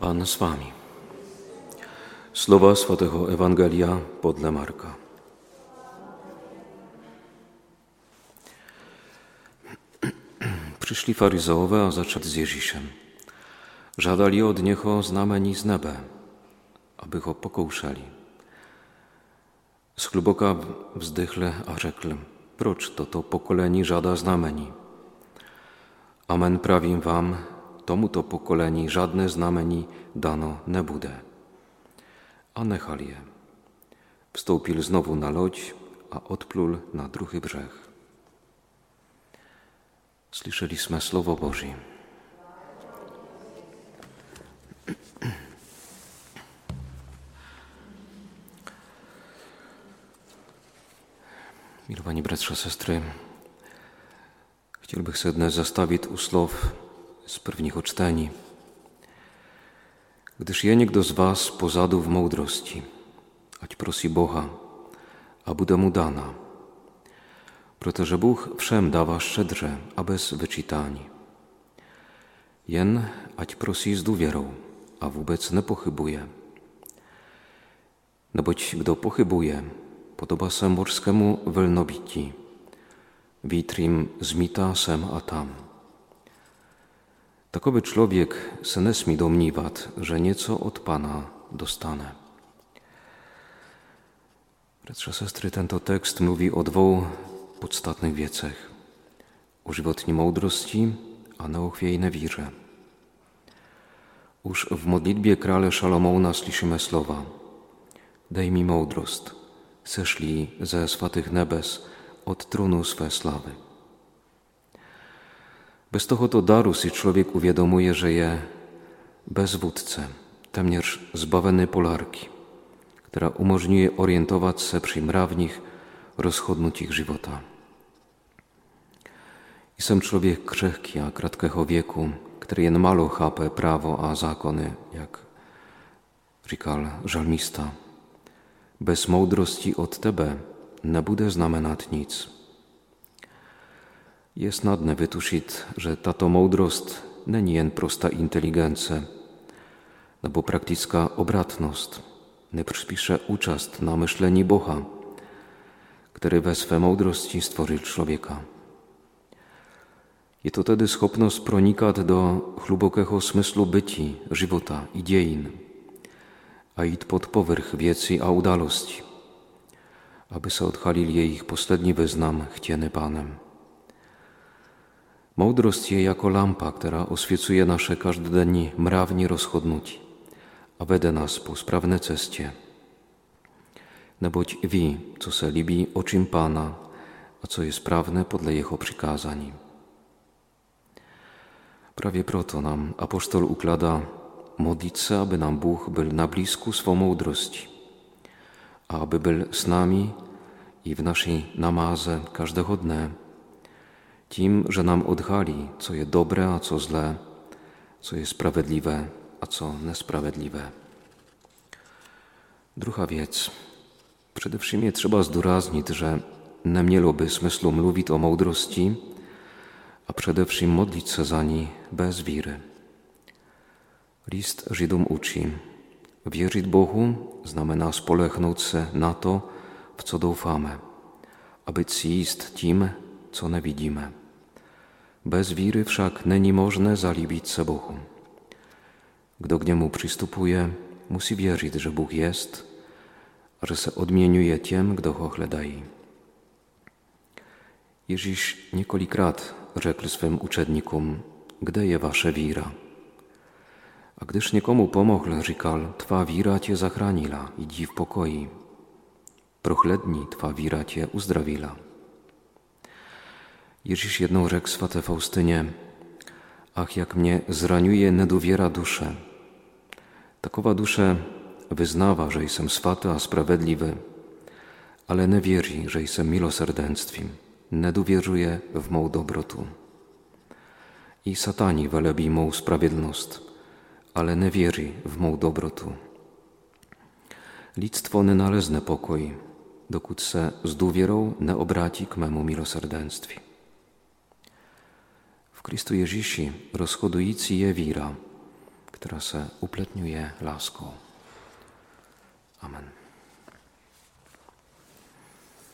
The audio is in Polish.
Pan z wami. Słowa Swatego Ewangelia podle Marka. Przyszli faryzeowie, a zaczęli z Ježíšem. Żadali od Niego znameni z nebe, aby Go pokouszeli. Z hluboka wzdychle, a rzekł, proč toto pokolení żada znameni? Amen prawim wam, tomuto pokolení żadne znamení dano nebude. A nechal je. Wstąpił znowu na loď a odplul na drugi brzeg. Słyszeliśmy Słowo Boże. Milowani bratrze, sestry, chciałbym się zastawić u słów z prvního čtení. Gdyż je někdo z vás pozadu v moudrosti, ať prosí Boha a bude mu dana. Protože Bůh všem dává szczedrze a bez wyczytání. Jen ať prosí s důvěrou a vůbec nepochybuje. Neboť kdo pochybuje, podoba se morskému vlnobití. Vítr jim zmítá sem a tam. Takowy człowiek se nesmí domnívat, że nieco od Pana dostanę. Bratrze, sestry, tento tekst mówi o dwóch podstatnych wiecach. O żywotnej mądrości, a neochwiejnej wierze. Już w modlitwie krale Szalomona słyszymy słowa Daj mi mądrost, seszli ze swatych nebes od tronu swe slawy. Bez tohoto daru si człowiek uwiadomuje, że je bezwódce, temnież zbaweny polarki, która umożliwuje orientować się przy mrawnych, rozchodnutich żywota. I sam człowiek krzehki, a kratkego wieku, który jen malo chápe prawo a zákony, jak říkal żalmista. Bez moudrosti od tebe nebude znamenat nic. Snadné vytušit, že tato moudrost není jen prosta inteligence nebo praktická obratnost, nepřispíše účast na myšlení Boha, który we swe moudrosti stworzył człowieka. Je to tedy schopnost pronikat do hlubokého smyslu bytí, života i dějin a jít pod povrch věcí a udalosti, aby se odhalil jejich poslední wyznam chtěny Panem. Mądrość je jako lampa, która oswiecuje nasze każdodennie mrawnie rozchodnuci, a wede nas po sprawne cestie. Neboť ví, co se líbí očím Pána a co je správne podle Jeho přikázání. Prawie proto nam apoštol uklada modlić aby nam Bóg był na blisku swą mądrości, a aby był z nami i w naszej namaze każdego dnia, tym, że nam odhali, co jest dobre, a co złe, co jest sprawiedliwe, a co niesprawiedliwe. Druga wiec. Przede wszystkim trzeba zduraźnić, że nie miałoby smyslu mówić o mądrości, a wszystkim modlić się za ni bez wiry. List Żydom uczy, wierzyć Bogu znamena spolechnąć się na to, w co doufamy, a być jest tym, co nie widzimy. Bez wiry wszak není možné zalíbit se Bohu. Kdo k němu přistupuje, musí věřit, že Bůh jest že se odměňuje těm, kdo ho hledají. Ježíš několikrát řekl svým učedníkům, kde je vaše víra? A gdyż někomu pomohl, říkal, tvá víra tě zachránila, jdi v pokoji. Prochlední, tvá víra tě uzdravila. Ježíš jednou řekl svaté Faustynie, ach, jak mnie zraniuje nedowiera duszę. Takowa duszę wyznawa, że jestem swaty a sprawiedliwy, ale nie wierzy, że jestem milosrdenstwem, nie w mą dobrotu. I satani welebi mą sprawiedlność, ale nie wierzy w mą dobrotu. Lidstwo nie nalezne pokój, dokąd se z dowierą nie obraci k memu milosrdenstwie. Kristu Ježiši rozhodující je víra, która se upletňuje láskou. Amen.